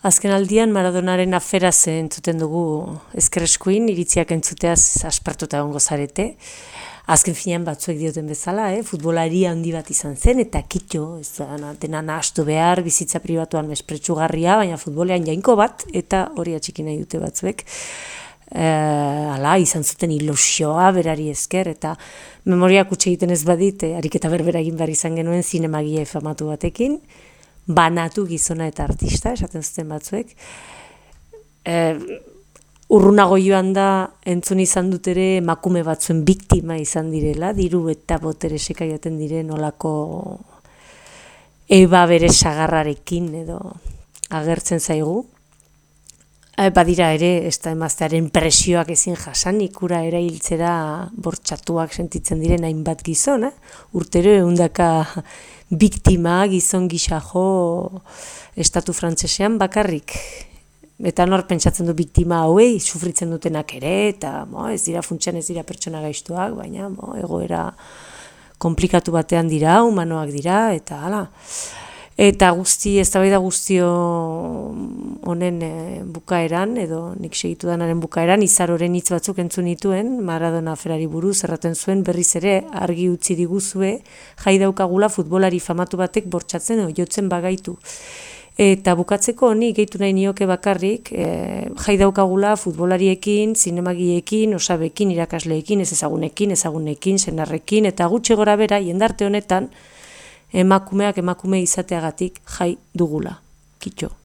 Azken aldian Maradonaren afera ze entzuten dugu ezkereskuin, iritziak entzuteaz aspartuta egongo zarete. Azken finean batzuek dioten bezala, eh? futbolari handi bat izan zen, eta kitxo, ez da, dena nahastu behar, bizitza pribatuan mespretsugarria, baina futbolean jainko bat, eta hori atxiki nahi dute batzuek. E, ala, izan zuten ilusioa berari esker, eta memoria kutxe egiten ez badit, ariketa berbera egin behar izan genuen zinemagia famatu batekin, banatu gizona eta artista, esaten zuten batzuek. E, urrunago joan da, entzun izan dut ere, emakume batzuen biktima izan direla, diru eta botere sekaiaten diren olako eba bere sagarrarekin edo agertzen zaigu. E, badira ere, ez da emaztearen presioak ezin jasan, ikura ere hiltzera bortxatuak sentitzen diren hainbat gizon, eh? urtero eundaka biktima gizon gisa jo estatu frantsesean bakarrik. Eta nor pentsatzen du biktima hauei, sufritzen dutenak ere, eta bo, ez dira funtsen ez dira pertsona gaiztuak, baina bo, egoera komplikatu batean dira, humanoak dira, eta hala. Eta guzti, ez da guztio honen e, bukaeran, edo nik segitu danaren bukaeran, izaroren hitz batzuk entzun nituen, Maradona ferari buruz, erraten zuen berriz ere argi utzi diguzue, jai daukagula futbolari famatu batek bortxatzen edo jotzen bagaitu. Eta bukatzeko honi gehitu nahi nioke bakarrik, e, jai daukagula futbolariekin, zinemagiekin, osabekin, irakasleekin, ez ezagunekin, ezagunekin, senarrekin, eta gutxi gora bera, jendarte honetan, emakumeak emakume izateagatik jai dugula. Kitxo.